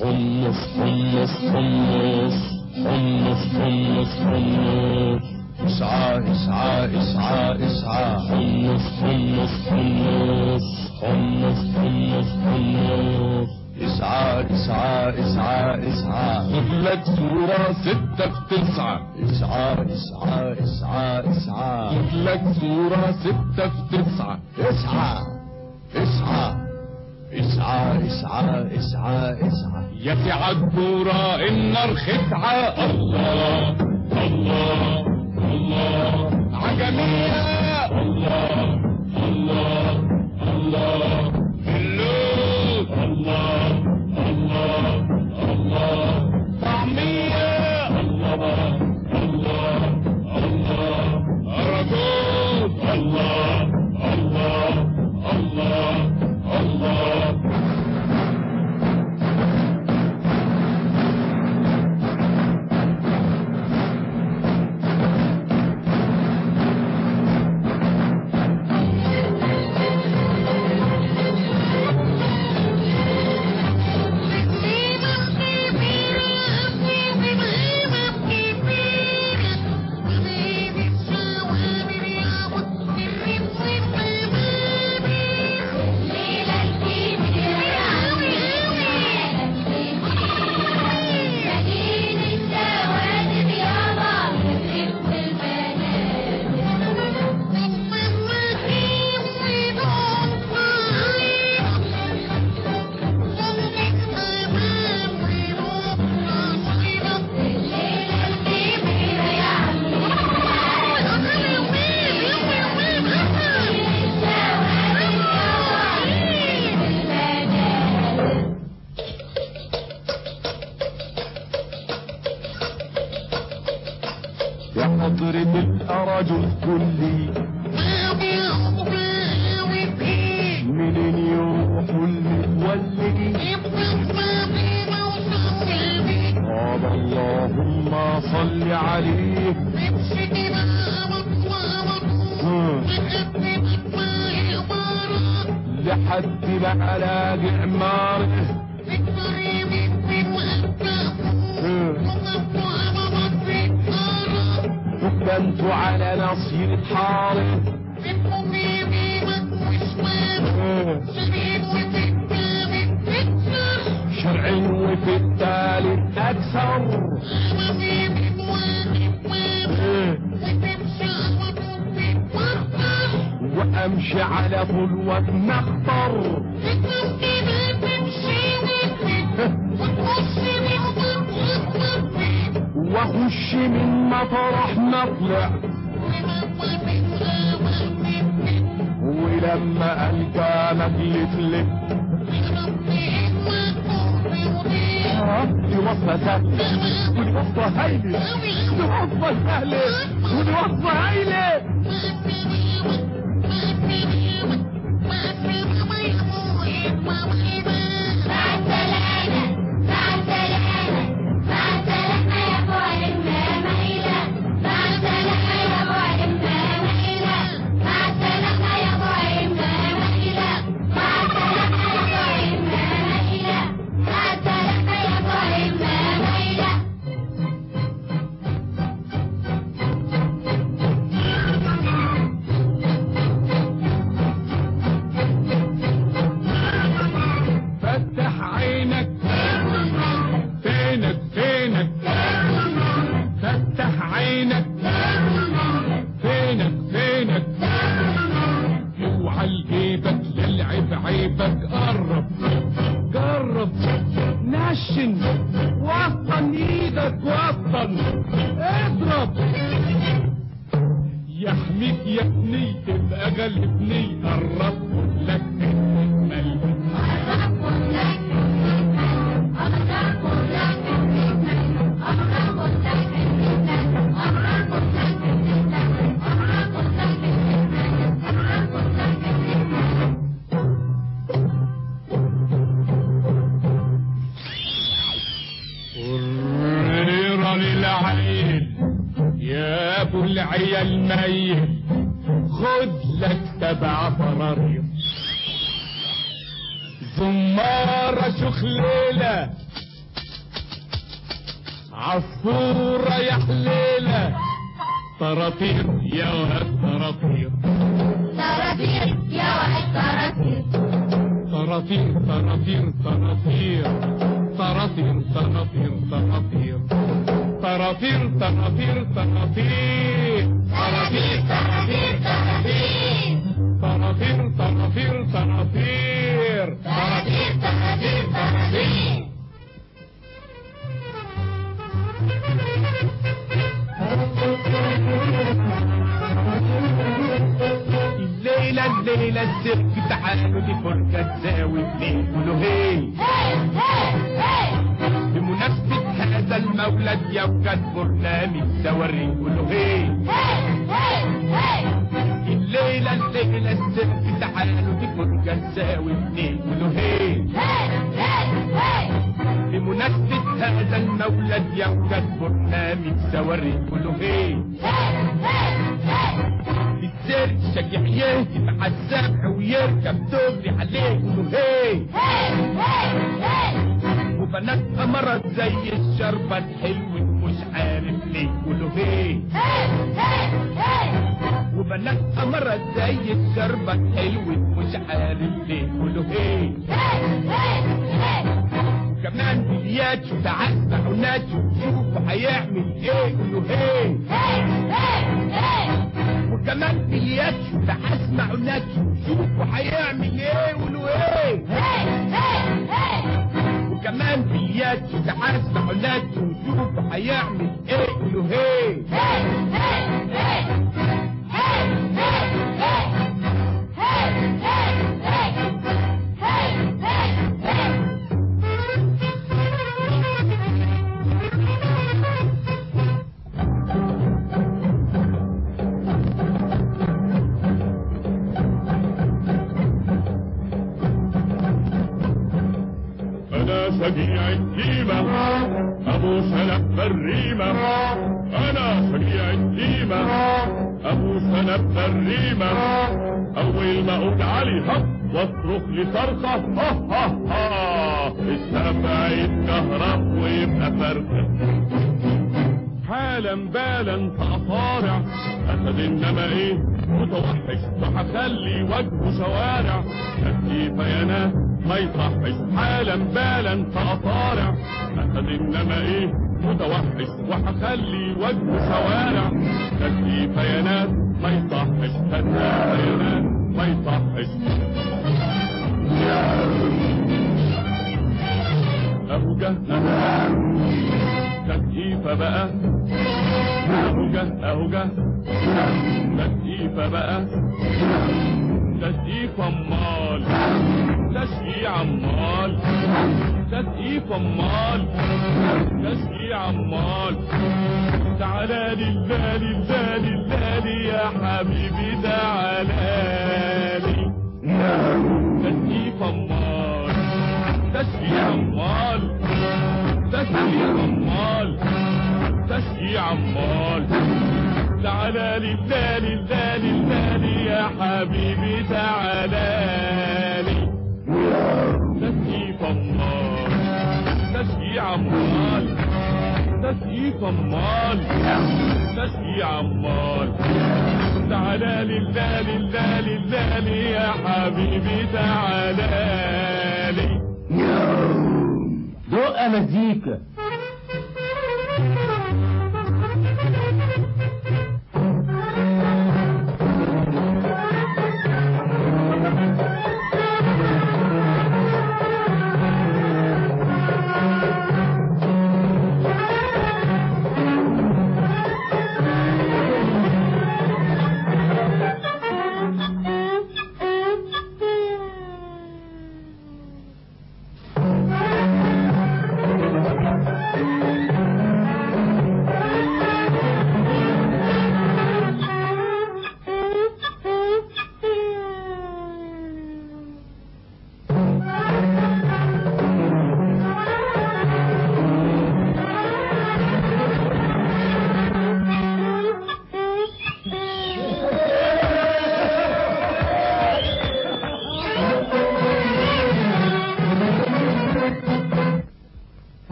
حمص حمص حمص حمص حمص حمص. إسعى إسعى إسعى إسعى. حمص حمص حمص حمص حمص حمص. إسعى إسعى إسعى إسعى. خد لك صورة ستة في تسعة. إسعى إسعى إسعى إسعى. خد لك صورة ستة في تسعة. إسعى إسعى. اسعى اسعى اسعى اسعى يا في عالدورة النار خدعة الله الله الله. عجمية. الله الله. الأرجل كلي وامشي على فلوة مخطر واخش من مطرح مطلع ولما ألقى مجلس لك دي وصفة سهلة ودي وصفة هايلة دي وصفة سهلة ودي وصفة هايلة Wow, Eine عصفورة يا حليلة. طراطير يا وهاب طراطير طراطير. طراطير طراطير طراطير. طراطير طراطير طراطير. طراطير طراطير طراطير. طراطير طراطير طراطير. الليلة الليلة السيرك تعالوا دي فرقة تساوي اتنين قولوا هي بمناسبة هذا المولد يوجد برنامج سوري قولوا هي الليلة الليلة السيرك تعالوا دي فرقة تساوي اتنين قولوا هي بمناسبة هذا المولد يوجد برنامج سوري قولوا هي السيرك شجع يهجم على السبع ويركب دغري عليه قولوا هي وبنات قمرت زي الشربة الحلو مش عارف ليه قولوا هي وبنات قمرت زي الشربة الحلو مش عارف ليه قولوا هي وكمان بلياتشو تعسع وناتشو شوفوا هيعمل إيه قولوا هي وكمان بلياتشو تعسمع وناتشو شوفوا هيعمل إيه قولوا إيه وكمان بلياتشو تعسمع وناتشو شوفوا هيعمل إيه قولوا هي بالريمة أنا شجيع التيمة أبو سلف بالريمة أول ما أقول علي هب واصرخ لي صرخة ها ها ها. السبع يتكهرب ويبقى فرخة. حالا بالا فأطارع أسد إنما إيه؟ متوحش. وهخلي وجهه شوارع. كيف يا ناس ما يصحش. حالا بالا فأطارع أسد إنما إيه؟ متوحش وهخلي وجهه شوارع كان بيانات ما يصحش كان بيانات ما يصحش. ابو جهل تكييفة بقى ابو جهل اهو جهل تكييفة بقى تكييفة امال تسقي عمال. تسقي فمال. تسقي عمال. تعالى لله لله لله يا حبيبي تعالى لي. تسقي فمال. تسقي عمال. تسقي عمال. تسقي عمال. تعالى لله لله لله يا حبيبي تعالى لي. عمال. تسقي طمال تسقي عمال. تعالى لله لله لله يا حبيبي تعالى لي. دق مزيكا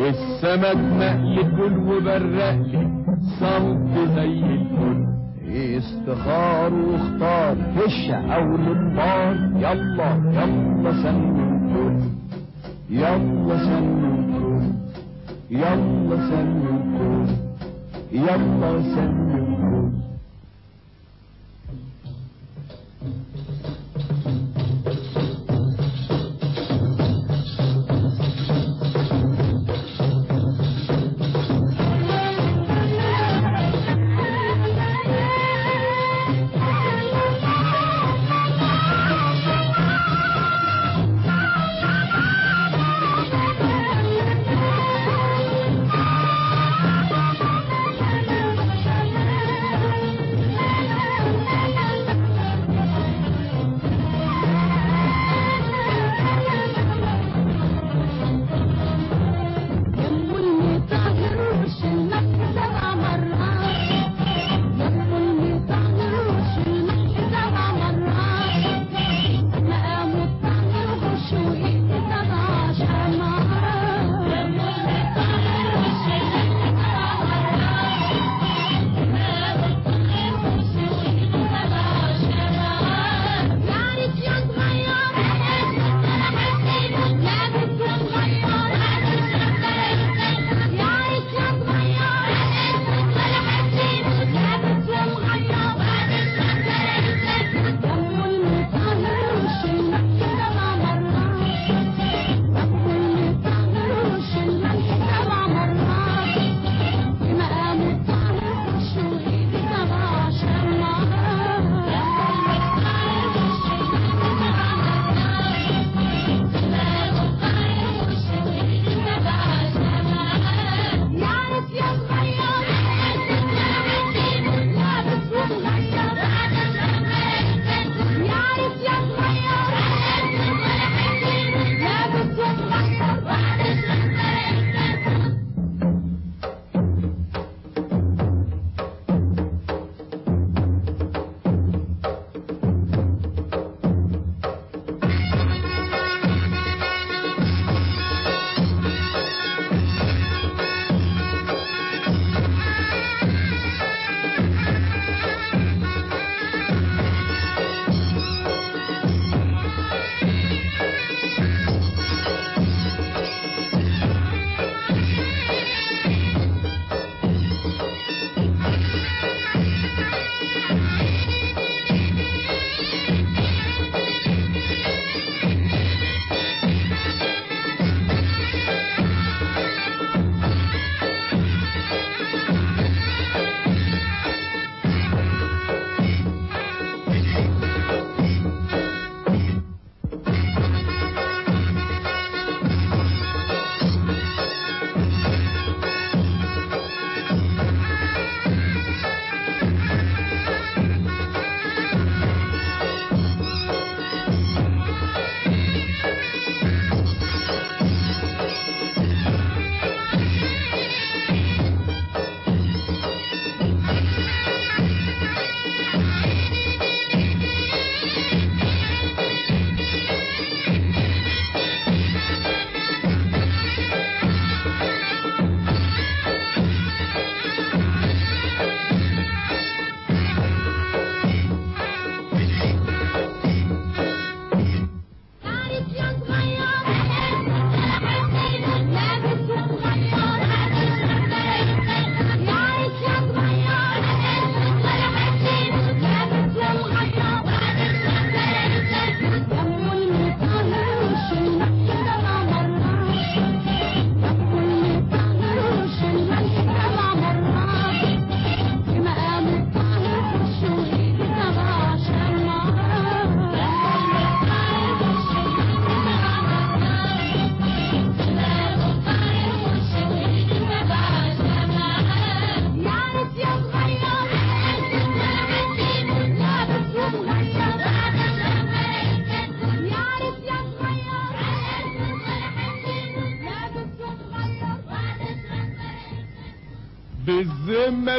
والسمك مقلب وبرقلي صوت زي الفل. استخار واختار. هشة أو نبار يلا يلا سمي الكل يلا سمي الكل يلا سمي الكل يلا سمي الكل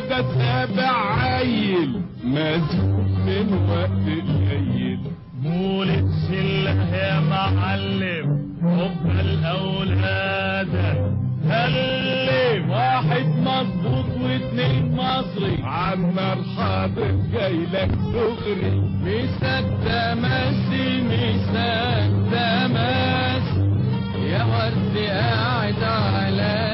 بالذمة ده تابع عيل مزوق من وقت قليل مولد شلة يا معلم حب الأولاد. هل اتنين مصري؟ عمار حاضر جاي لك دغري مسك تمسي مسك تمسي يا ورد قاعد على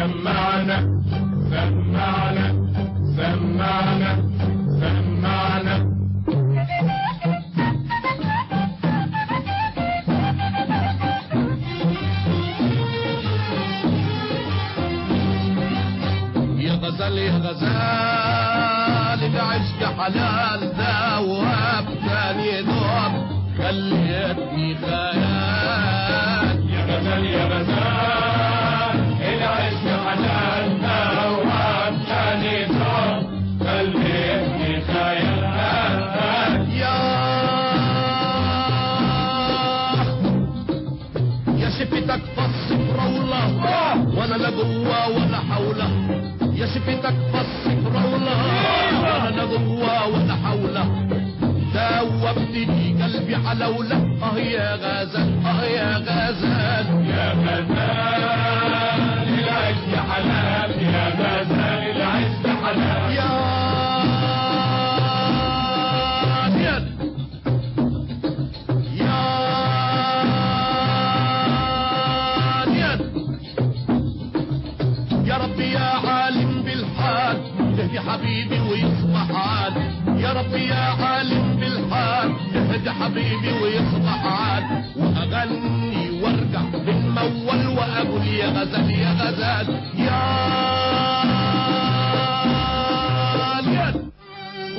سمعنا غزال يا غزال العشق حلال يا غزال العشق حلال يا ديال يا ديال يا ربي يا عالم بالحال تهدي حبيبي ويصبح عاد يا ربي يا عالم بالحال تهدي حبيبي ويصبح عاد واغني وارجع بالمول واقول يا غزال يا غزال يا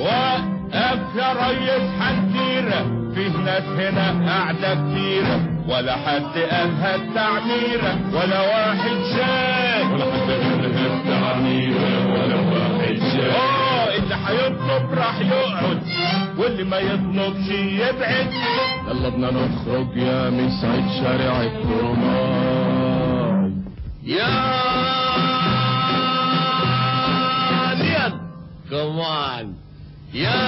وقف يا ريس حنتيرة فيه ناس هنا قاعدة كتيرة ولا حد قالها التعميرة ولا واحد شاف ولا حد قالها التعميرة ولا واحد شاف آه اللي هيطلب راح يقعد. واللي ما يطلبش يبعد. يلا بدنا نخرج يا مسعد شارع الكرماي يا كمان يا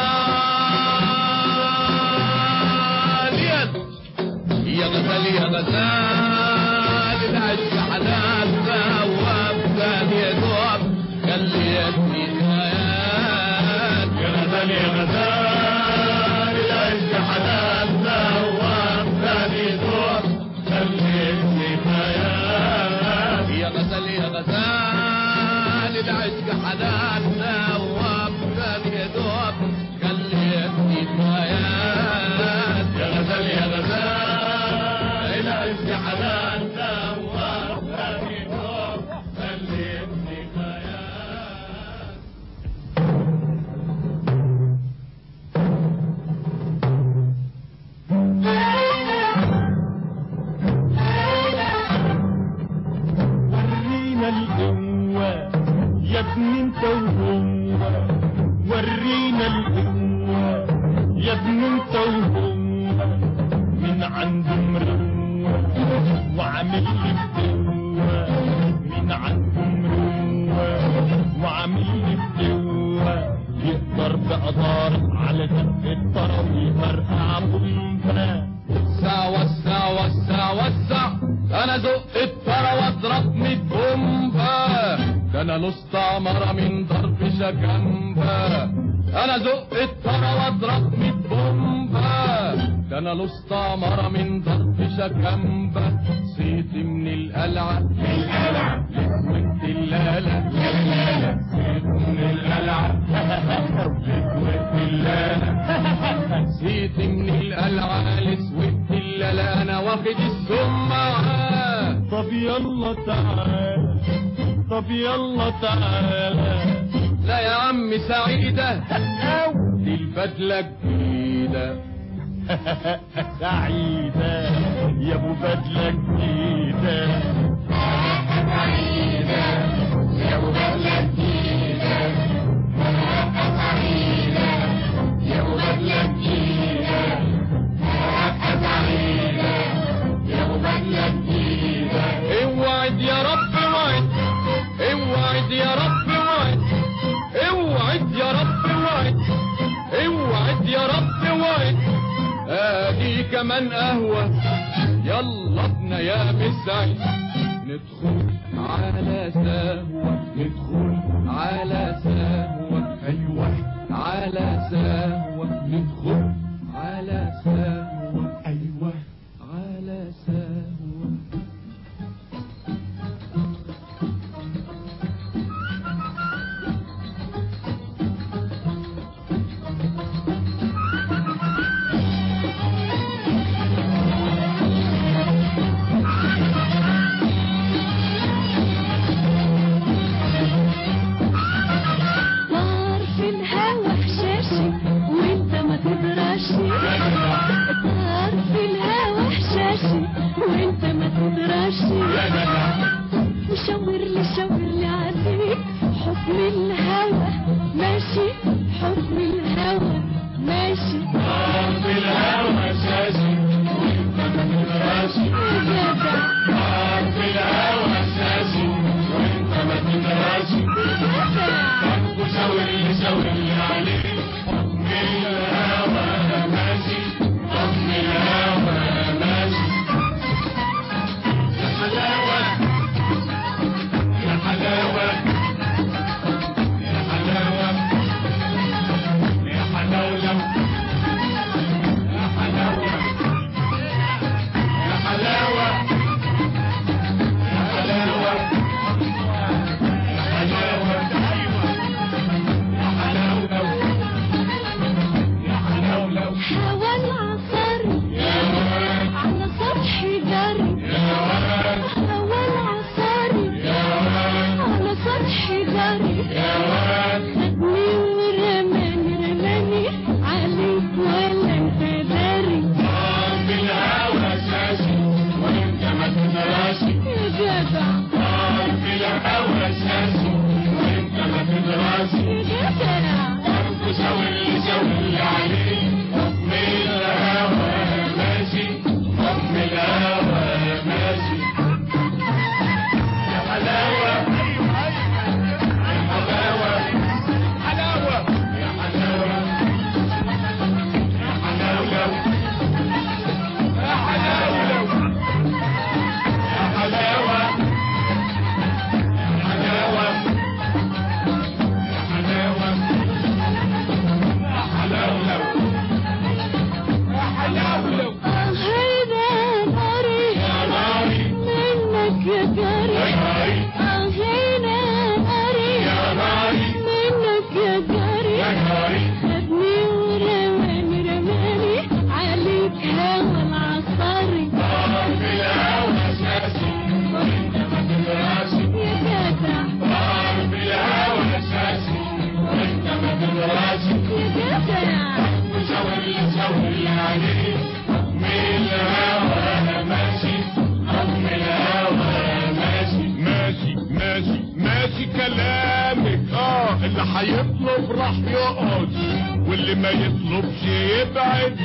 يا غزال يا غزال العشق حلال ثواب ثاني دوب خليتني خيال يا غزال يا غزال عايزة جنبها أنا زق الطرى واضربني ببومبا ده أنا لصت من ضرب شكمبا صيت من القلعة. القلعة لقمة اللالة اللالة صيت من القلعة. لقمة اللالة صيت من القلعة. لسوة اللالة أنا واخد السمعة طب يلا تعال. طب يلا تعال. لا يا عم سعيدة دي البدلة الجديدة. سعيدة يا أبو بدلة جديدة. سعيدة يا أبو بدلة جديدة من قهوة يلا ابنا يا مزعي ندخل على سهوة. ندخل على سهوة. أيوة على سهوة. اللي ما يطلبش يبعد.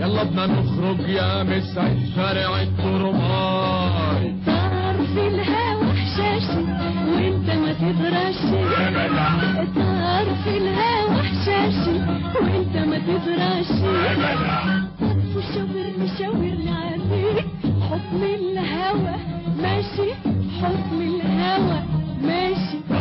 يلا بنا نخرج يا مسعد شارع الترباي طار في الهوا حشاشي وانت ما تدرشي طار في الهوا حشاشي وانت ما تدرشي طرف شاور مشاور عليك حكم الهوا ماشي حكم الهوا ماشي.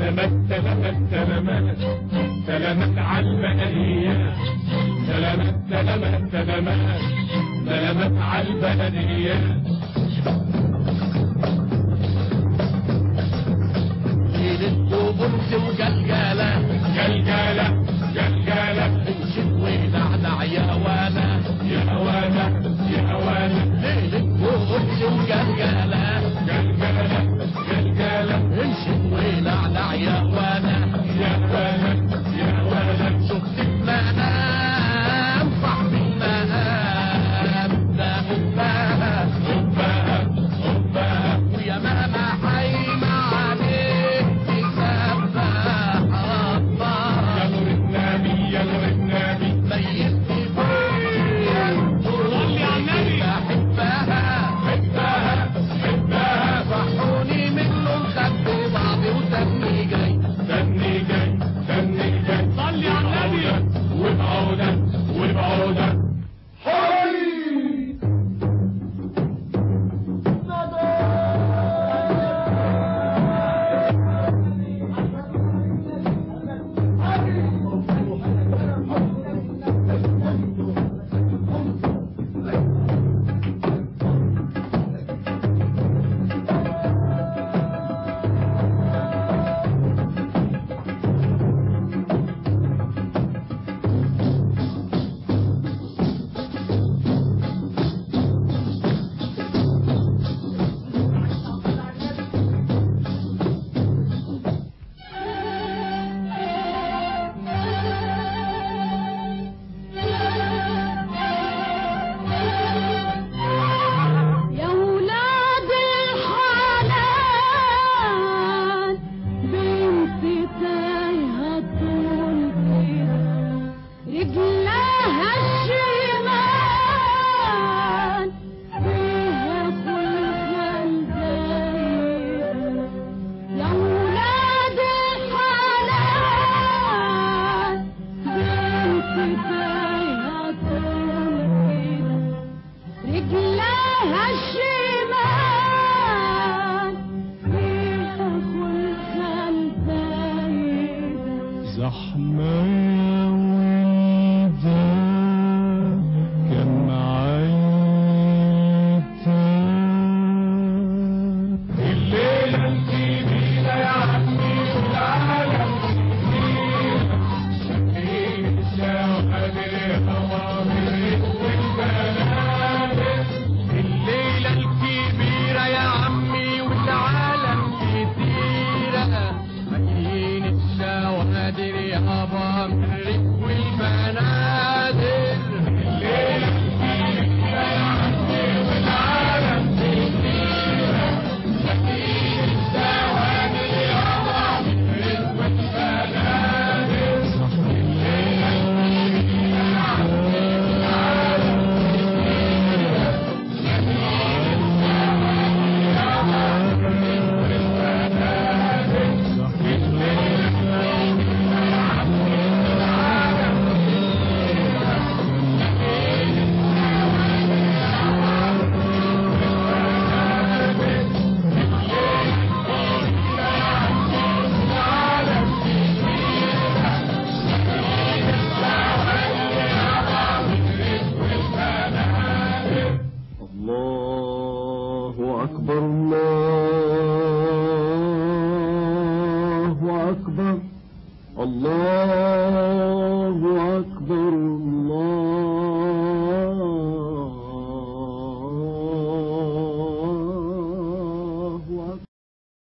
سلامات سلامات سلامات سلامات على البلدية سلامات سلامات سلامات سلامات على البلدية